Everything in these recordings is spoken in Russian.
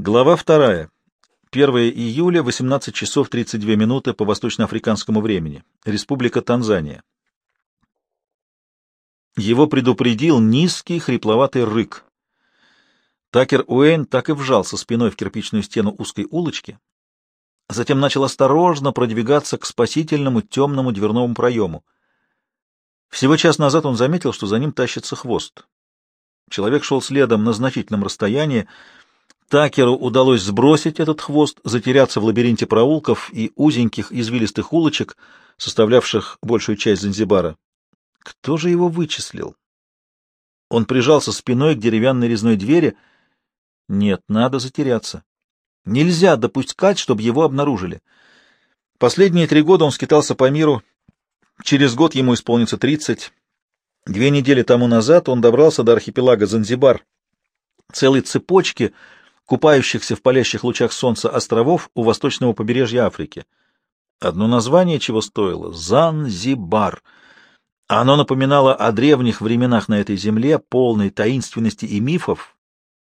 Глава вторая. 1 июля, 18 часов 32 минуты по восточноафриканскому времени. Республика Танзания. Его предупредил низкий хрипловатый рык. Такер Уэйн так и вжался спиной в кирпичную стену узкой улочки, затем начал осторожно продвигаться к спасительному темному дверному проему. Всего час назад он заметил, что за ним тащится хвост. Человек шел следом на значительном расстоянии, Такеру удалось сбросить этот хвост, затеряться в лабиринте проулков и узеньких извилистых улочек, составлявших большую часть Занзибара. Кто же его вычислил? Он прижался спиной к деревянной резной двери. Нет, надо затеряться. Нельзя допускать, чтобы его обнаружили. Последние три года он скитался по миру. Через год ему исполнится тридцать. Две недели тому назад он добрался до архипелага Занзибар. Целой цепочки — купающихся в палящих лучах солнца островов у восточного побережья Африки. Одно название чего стоило — Занзибар. Оно напоминало о древних временах на этой земле, полной таинственности и мифов.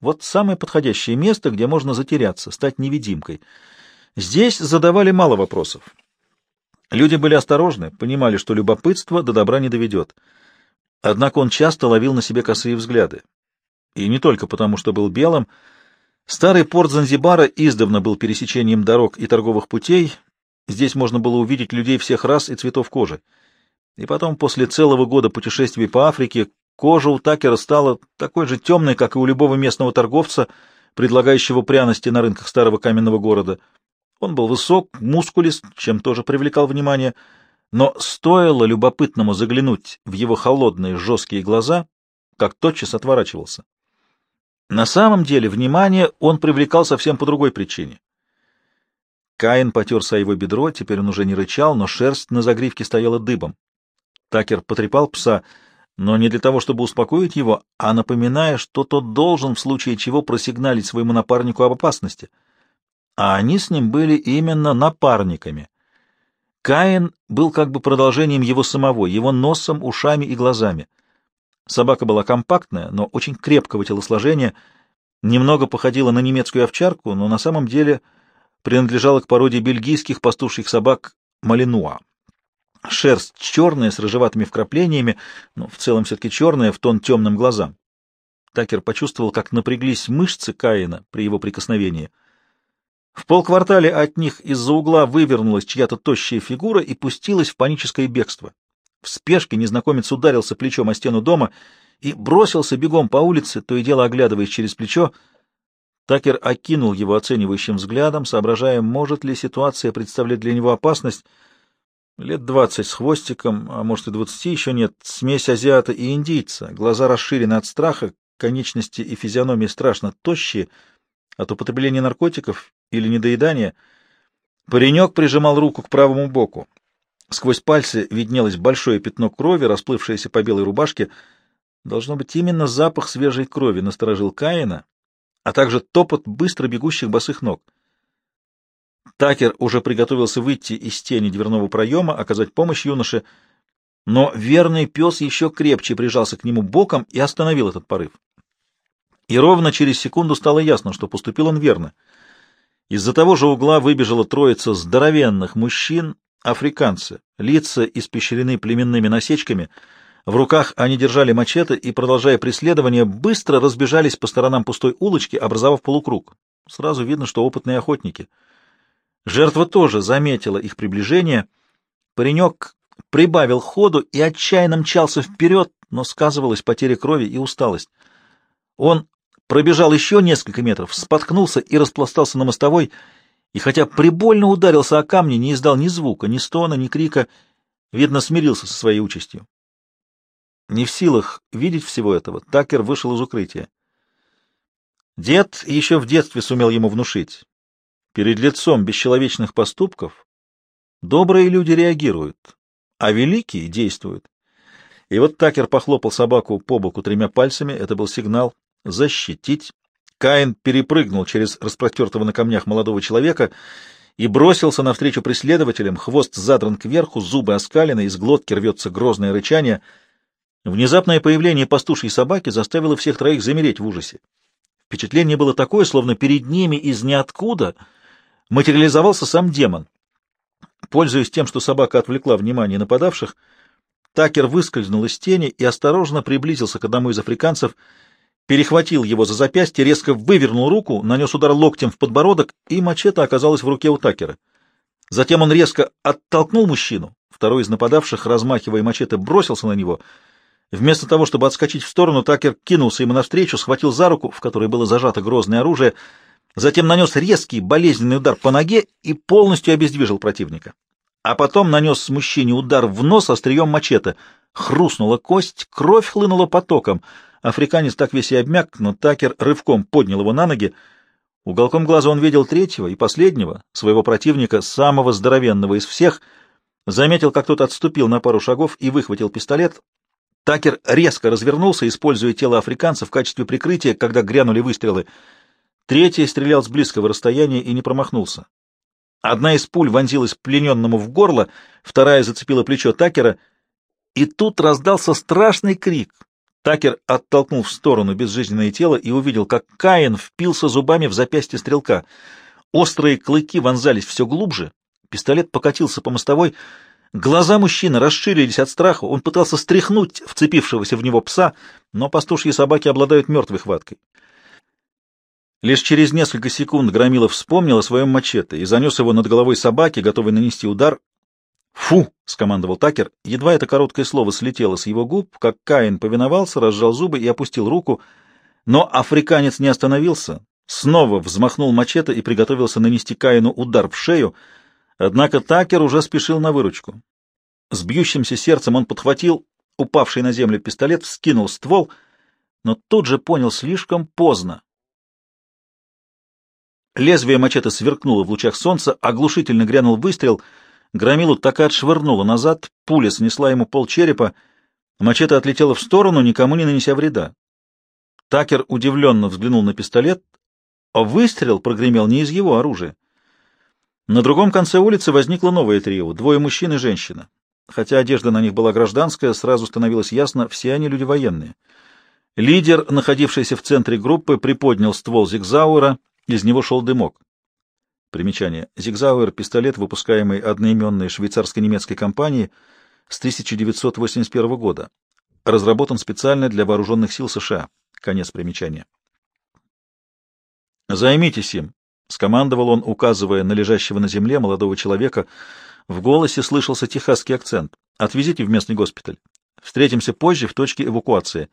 Вот самое подходящее место, где можно затеряться, стать невидимкой. Здесь задавали мало вопросов. Люди были осторожны, понимали, что любопытство до добра не доведет. Однако он часто ловил на себе косые взгляды. И не только потому, что был белым — Старый порт Занзибара издавна был пересечением дорог и торговых путей. Здесь можно было увидеть людей всех рас и цветов кожи. И потом, после целого года путешествий по Африке, кожа у Такера стала такой же темной, как и у любого местного торговца, предлагающего пряности на рынках старого каменного города. Он был высок, мускулист, чем тоже привлекал внимание, но стоило любопытному заглянуть в его холодные жесткие глаза, как тотчас отворачивался. На самом деле внимание он привлекал совсем по другой причине. Каин потер его бедро, теперь он уже не рычал, но шерсть на загривке стояла дыбом. Такер потрепал пса, но не для того, чтобы успокоить его, а напоминая, что тот должен в случае чего просигналить своему напарнику об опасности. А они с ним были именно напарниками. Каин был как бы продолжением его самого, его носом, ушами и глазами. Собака была компактная, но очень крепкого телосложения, немного походила на немецкую овчарку, но на самом деле принадлежала к породе бельгийских пастушьих собак малинуа. Шерсть черная, с рыжеватыми вкраплениями, но в целом все-таки черная, в тон темным глазам. Такер почувствовал, как напряглись мышцы Каина при его прикосновении. В полквартале от них из-за угла вывернулась чья-то тощая фигура и пустилась в паническое бегство. В спешке незнакомец ударился плечом о стену дома и бросился бегом по улице, то и дело оглядываясь через плечо. Такер окинул его оценивающим взглядом, соображая, может ли ситуация представлять для него опасность. Лет двадцать с хвостиком, а может и двадцати еще нет, смесь азиата и индийца, глаза расширены от страха, конечности и физиономии страшно тощие от употребления наркотиков или недоедания. Паренек прижимал руку к правому боку. Сквозь пальцы виднелось большое пятно крови, расплывшееся по белой рубашке. Должно быть, именно запах свежей крови насторожил Каина, а также топот быстро бегущих босых ног. Такер уже приготовился выйти из тени дверного проема, оказать помощь юноше, но верный пес еще крепче прижался к нему боком и остановил этот порыв. И ровно через секунду стало ясно, что поступил он верно. Из-за того же угла выбежала троица здоровенных мужчин африканцы, лица испещрены племенными насечками, в руках они держали мачете и, продолжая преследование, быстро разбежались по сторонам пустой улочки, образовав полукруг. Сразу видно, что опытные охотники. Жертва тоже заметила их приближение. Паренек прибавил ходу и отчаянно мчался вперед, но сказывалась потеря крови и усталость. Он пробежал еще несколько метров, споткнулся и распластался на мостовой, и хотя прибольно ударился о камни, не издал ни звука, ни стона, ни крика, видно, смирился со своей участью. Не в силах видеть всего этого, Такер вышел из укрытия. Дед еще в детстве сумел ему внушить. Перед лицом бесчеловечных поступков добрые люди реагируют, а великие действуют. И вот Такер похлопал собаку по боку тремя пальцами, это был сигнал защитить Каин перепрыгнул через распростертого на камнях молодого человека и бросился навстречу преследователям, хвост задран кверху, зубы оскалены, из глотки рвется грозное рычание. Внезапное появление пастушьей собаки заставило всех троих замереть в ужасе. Впечатление было такое, словно перед ними из ниоткуда материализовался сам демон. Пользуясь тем, что собака отвлекла внимание нападавших, Такер выскользнул из тени и осторожно приблизился к одному из африканцев, перехватил его за запястье, резко вывернул руку, нанес удар локтем в подбородок, и мачете оказалась в руке у Такера. Затем он резко оттолкнул мужчину. Второй из нападавших, размахивая мачете, бросился на него. Вместо того, чтобы отскочить в сторону, Такер кинулся ему навстречу, схватил за руку, в которой было зажато грозное оружие, затем нанес резкий болезненный удар по ноге и полностью обездвижил противника а потом нанес мужчине удар в нос острием мачете. Хрустнула кость, кровь хлынула потоком. Африканец так весь и обмяк, но Такер рывком поднял его на ноги. Уголком глаза он видел третьего и последнего, своего противника, самого здоровенного из всех, заметил, как тот отступил на пару шагов и выхватил пистолет. Такер резко развернулся, используя тело африканца в качестве прикрытия, когда грянули выстрелы. Третий стрелял с близкого расстояния и не промахнулся. Одна из пуль вонзилась плененному в горло, вторая зацепила плечо Такера, и тут раздался страшный крик. Такер оттолкнул в сторону безжизненное тело и увидел, как Каин впился зубами в запястье стрелка. Острые клыки вонзались все глубже, пистолет покатился по мостовой, глаза мужчины расширились от страха, он пытался стряхнуть вцепившегося в него пса, но пастушьи собаки обладают мертвой хваткой. Лишь через несколько секунд Громилов вспомнил о своем мачете и занес его над головой собаки, готовый нанести удар. «Фу!» — скомандовал Такер. Едва это короткое слово слетело с его губ, как Каин повиновался, разжал зубы и опустил руку. Но африканец не остановился, снова взмахнул мачете и приготовился нанести Каину удар в шею, однако Такер уже спешил на выручку. С бьющимся сердцем он подхватил упавший на землю пистолет, вскинул ствол, но тут же понял слишком поздно. Лезвие мачете сверкнуло в лучах солнца, оглушительно грянул выстрел. Громилу так и отшвырнуло назад, пуля снесла ему пол черепа. Мачете отлетела в сторону, никому не нанеся вреда. Такер удивленно взглянул на пистолет, а выстрел прогремел не из его оружия. На другом конце улицы возникло новое трио — двое мужчин и женщина. Хотя одежда на них была гражданская, сразу становилось ясно, все они люди военные. Лидер, находившийся в центре группы, приподнял ствол Зигзауэра — из него шел дымок. Примечание. Зигзауэр — пистолет, выпускаемый одноименной швейцарско-немецкой компанией с 1981 года. Разработан специально для вооруженных сил США. Конец примечания. «Займитесь им», — скомандовал он, указывая на лежащего на земле молодого человека. В голосе слышался техасский акцент. «Отвезите в местный госпиталь. Встретимся позже в точке эвакуации».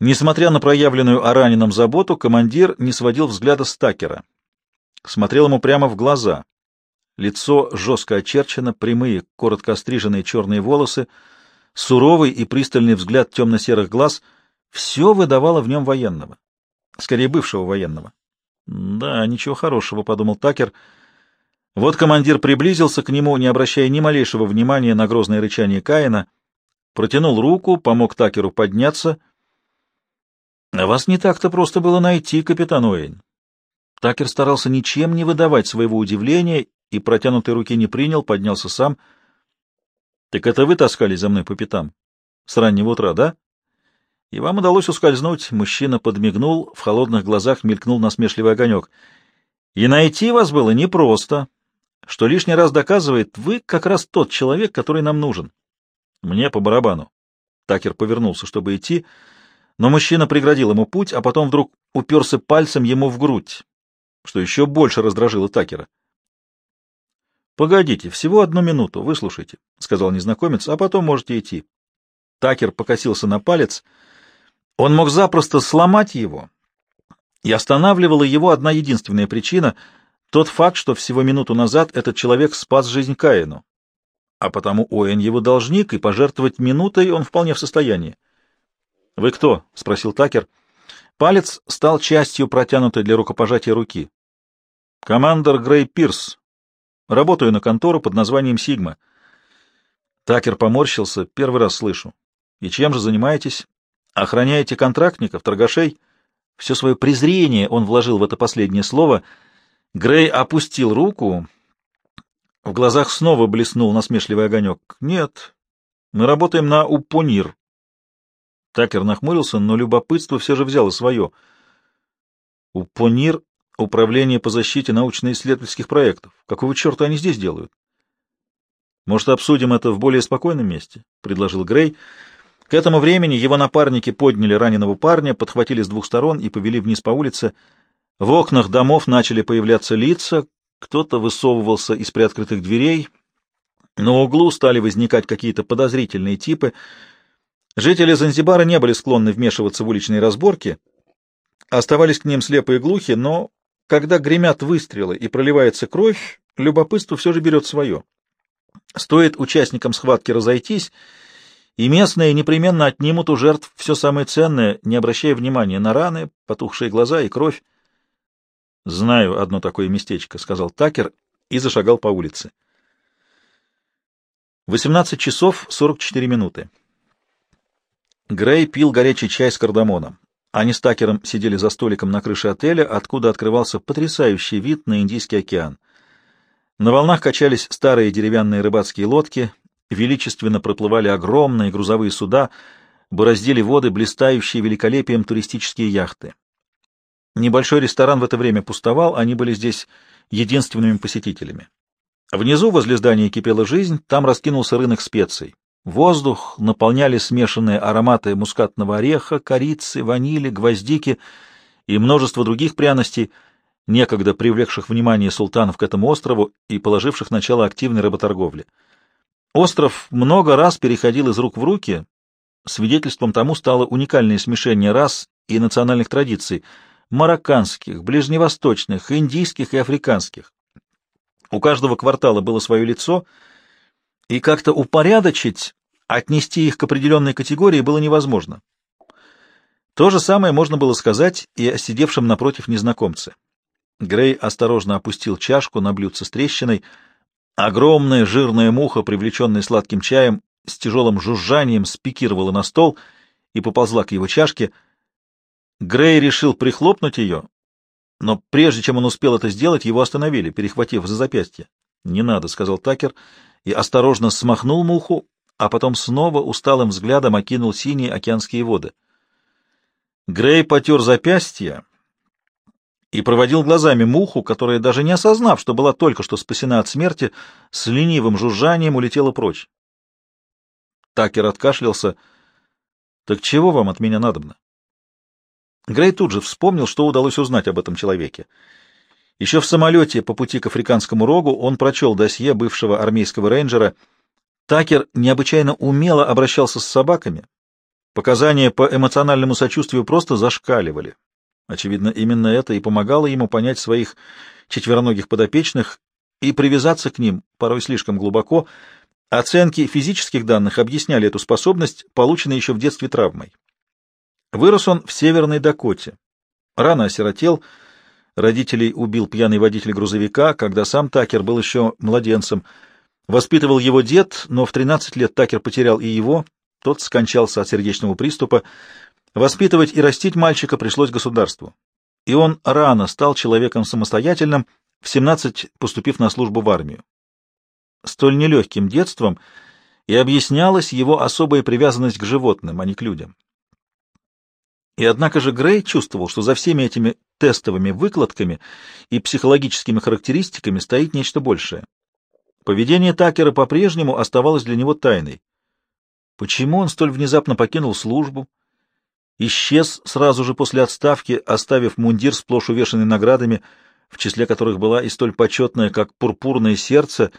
Несмотря на проявленную о раненом заботу, командир не сводил взгляда с Такера. Смотрел ему прямо в глаза. Лицо жестко очерчено, прямые, коротко остриженные черные волосы, суровый и пристальный взгляд темно-серых глаз — все выдавало в нем военного. Скорее, бывшего военного. «Да, ничего хорошего», — подумал Такер. Вот командир приблизился к нему, не обращая ни малейшего внимания на грозное рычание Каина, протянул руку, помог Такеру подняться — а вас не так-то просто было найти, капитан Уэйн. Такер старался ничем не выдавать своего удивления и протянутой руки не принял, поднялся сам. — Так это вы таскали за мной по пятам? С раннего утра, да? И вам удалось ускользнуть. Мужчина подмигнул, в холодных глазах мелькнул насмешливый огонек. И найти вас было непросто, что лишний раз доказывает, вы как раз тот человек, который нам нужен. Мне по барабану. Такер повернулся, чтобы идти, — но мужчина преградил ему путь, а потом вдруг уперся пальцем ему в грудь, что еще больше раздражило Такера. — Погодите, всего одну минуту, выслушайте, — сказал незнакомец, — а потом можете идти. Такер покосился на палец. Он мог запросто сломать его, и останавливала его одна единственная причина — тот факт, что всего минуту назад этот человек спас жизнь Каину. А потому Оэн его должник, и пожертвовать минутой он вполне в состоянии. — Вы кто? — спросил Такер. Палец стал частью протянутой для рукопожатия руки. — Командор Грей Пирс. Работаю на контору под названием «Сигма». Такер поморщился. Первый раз слышу. И чем же занимаетесь? Охраняете контрактников, торгашей? Все свое презрение он вложил в это последнее слово. Грей опустил руку. В глазах снова блеснул насмешливый огонек. Нет, мы работаем на Упонир. Такер нахмурился, но любопытство все же взяло свое. У ПОНИР — Управление по защите научно-исследовательских проектов. Какого черта они здесь делают? Может, обсудим это в более спокойном месте? — предложил Грей. К этому времени его напарники подняли раненого парня, подхватили с двух сторон и повели вниз по улице. В окнах домов начали появляться лица, кто-то высовывался из приоткрытых дверей. На углу стали возникать какие-то подозрительные типы. Жители Занзибара не были склонны вмешиваться в уличные разборки, оставались к ним слепые и глухи, но когда гремят выстрелы и проливается кровь, любопытство все же берет свое. Стоит участникам схватки разойтись, и местные непременно отнимут у жертв все самое ценное, не обращая внимания на раны, потухшие глаза и кровь. «Знаю одно такое местечко», — сказал Такер и зашагал по улице. 18 часов 44 минуты. Грей пил горячий чай с кардамоном. Они с Такером сидели за столиком на крыше отеля, откуда открывался потрясающий вид на Индийский океан. На волнах качались старые деревянные рыбацкие лодки, величественно проплывали огромные грузовые суда, бороздили воды, блистающие великолепием туристические яхты. Небольшой ресторан в это время пустовал, они были здесь единственными посетителями. Внизу возле здания кипела жизнь, там раскинулся рынок специй. Воздух наполняли смешанные ароматы мускатного ореха, корицы, ванили, гвоздики и множество других пряностей, некогда привлекших внимание султанов к этому острову и положивших начало активной работорговле. Остров много раз переходил из рук в руки, свидетельством тому стало уникальное смешение рас и национальных традиций — марокканских, ближневосточных, индийских и африканских. У каждого квартала было свое лицо, и как-то упорядочить, отнести их к определенной категории было невозможно. То же самое можно было сказать и о сидевшем напротив незнакомце. Грей осторожно опустил чашку на блюдце с трещиной. Огромная жирная муха, привлеченная сладким чаем, с тяжелым жужжанием спикировала на стол и поползла к его чашке — Грей решил прихлопнуть ее, но прежде чем он успел это сделать, его остановили, перехватив за запястье. «Не надо», — сказал Такер, и осторожно смахнул муху, а потом снова усталым взглядом окинул синие океанские воды. Грей потер запястье и проводил глазами муху, которая, даже не осознав, что была только что спасена от смерти, с ленивым жужжанием улетела прочь. Такер откашлялся. «Так чего вам от меня надобно?» Грей тут же вспомнил, что удалось узнать об этом человеке. Еще в самолете по пути к Африканскому рогу он прочел досье бывшего армейского рейнджера. Такер необычайно умело обращался с собаками. Показания по эмоциональному сочувствию просто зашкаливали. Очевидно, именно это и помогало ему понять своих четвероногих подопечных и привязаться к ним, порой слишком глубоко. Оценки физических данных объясняли эту способность, полученной еще в детстве травмой. Вырос он в Северной Дакоте. Рано осиротел, родителей убил пьяный водитель грузовика, когда сам Такер был еще младенцем. Воспитывал его дед, но в 13 лет Такер потерял и его, тот скончался от сердечного приступа. Воспитывать и растить мальчика пришлось государству. И он рано стал человеком самостоятельным, в 17 поступив на службу в армию. Столь нелегким детством и объяснялась его особая привязанность к животным, а не к людям. И однако же Грей чувствовал, что за всеми этими тестовыми выкладками и психологическими характеристиками стоит нечто большее. Поведение Такера по-прежнему оставалось для него тайной. Почему он столь внезапно покинул службу, исчез сразу же после отставки, оставив мундир сплошь увешанный наградами, в числе которых была и столь почетная, как «Пурпурное сердце»,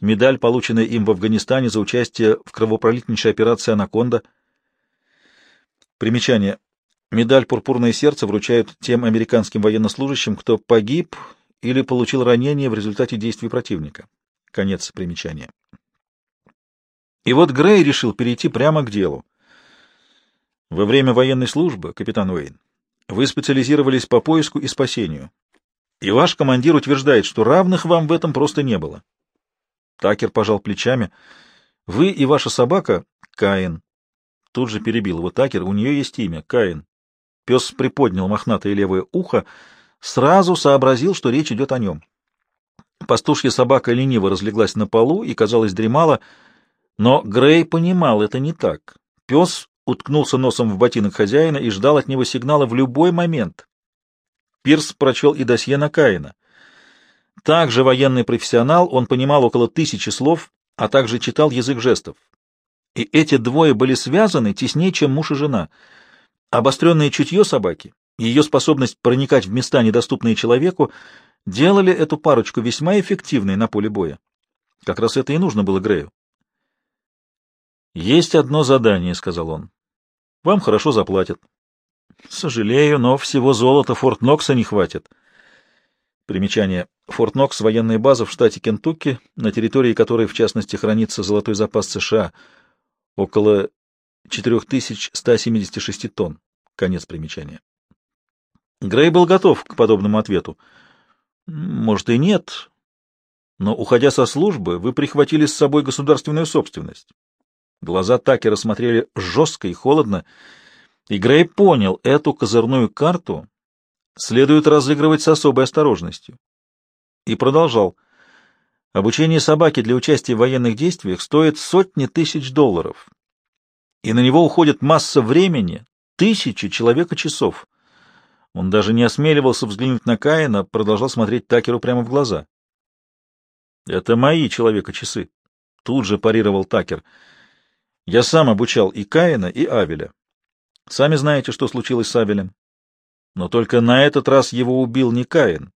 медаль, полученная им в Афганистане за участие в кровопролитнейшей операции «Анаконда». Примечание. Медаль «Пурпурное сердце» вручают тем американским военнослужащим, кто погиб или получил ранение в результате действий противника. Конец примечания. И вот Грей решил перейти прямо к делу. Во время военной службы, капитан Уэйн, вы специализировались по поиску и спасению. И ваш командир утверждает, что равных вам в этом просто не было. Такер пожал плечами. Вы и ваша собака — Каин. Тут же перебил его Такер. У нее есть имя — Каин. Пес приподнял мохнатое левое ухо, сразу сообразил, что речь идет о нем. Пастушья собака лениво разлеглась на полу и, казалось, дремала, но Грей понимал, это не так. Пес уткнулся носом в ботинок хозяина и ждал от него сигнала в любой момент. Пирс прочел и досье на Каина. Также военный профессионал, он понимал около тысячи слов, а также читал язык жестов. И эти двое были связаны теснее, чем муж и жена. Обостренное чутье собаки, ее способность проникать в места, недоступные человеку, делали эту парочку весьма эффективной на поле боя. Как раз это и нужно было Грею. «Есть одно задание», — сказал он. «Вам хорошо заплатят». «Сожалею, но всего золота Форт Нокса не хватит». Примечание. Форт Нокс — военная база в штате Кентукки, на территории которой, в частности, хранится золотой запас США, около 4176 тонн. Конец примечания. Грей был готов к подобному ответу. Может и нет, но, уходя со службы, вы прихватили с собой государственную собственность. Глаза Такера смотрели жестко и холодно, и Грей понял, эту козырную карту следует разыгрывать с особой осторожностью. И продолжал. Обучение собаки для участия в военных действиях стоит сотни тысяч долларов, и на него уходит масса времени, тысячи человека-часов. Он даже не осмеливался взглянуть на Каина, продолжал смотреть Такеру прямо в глаза. «Это мои человека-часы», — тут же парировал Такер. «Я сам обучал и Каина, и Авеля. Сами знаете, что случилось с Авелем. Но только на этот раз его убил не Каин.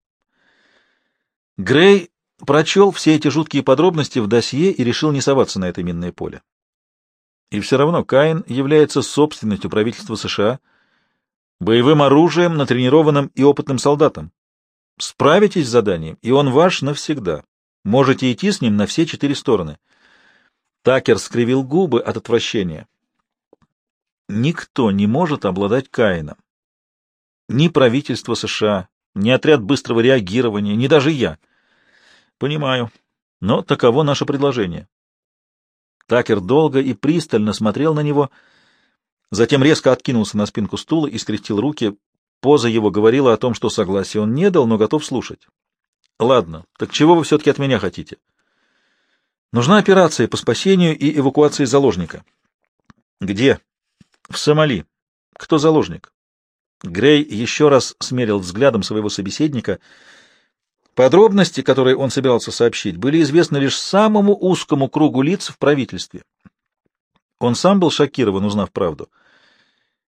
Грей прочел все эти жуткие подробности в досье и решил не соваться на это минное поле. И все равно Каин является собственностью правительства США, боевым оружием, натренированным и опытным солдатом. Справитесь с заданием, и он ваш навсегда. Можете идти с ним на все четыре стороны. Такер скривил губы от отвращения. Никто не может обладать Каином. Ни правительство США, ни отряд быстрого реагирования, ни даже я. Понимаю, но таково наше предложение. Такер долго и пристально смотрел на него, затем резко откинулся на спинку стула и скрестил руки. Поза его говорила о том, что согласия он не дал, но готов слушать. Ладно, так чего вы все-таки от меня хотите? Нужна операция по спасению и эвакуации заложника. Где? В Сомали. Кто заложник? Грей еще раз смерил взглядом своего собеседника. Подробности, которые он собирался сообщить, были известны лишь самому узкому кругу лиц в правительстве. Он сам был шокирован, узнав правду.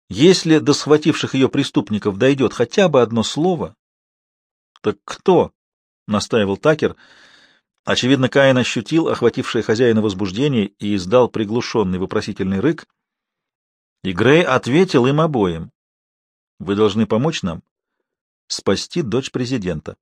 Если до схвативших ее преступников дойдет хотя бы одно слово, так кто? — настаивал Такер. Очевидно, Каин ощутил охватившее хозяина возбуждение и издал приглушенный вопросительный рык. И Грей ответил им обоим. Вы должны помочь нам спасти дочь президента.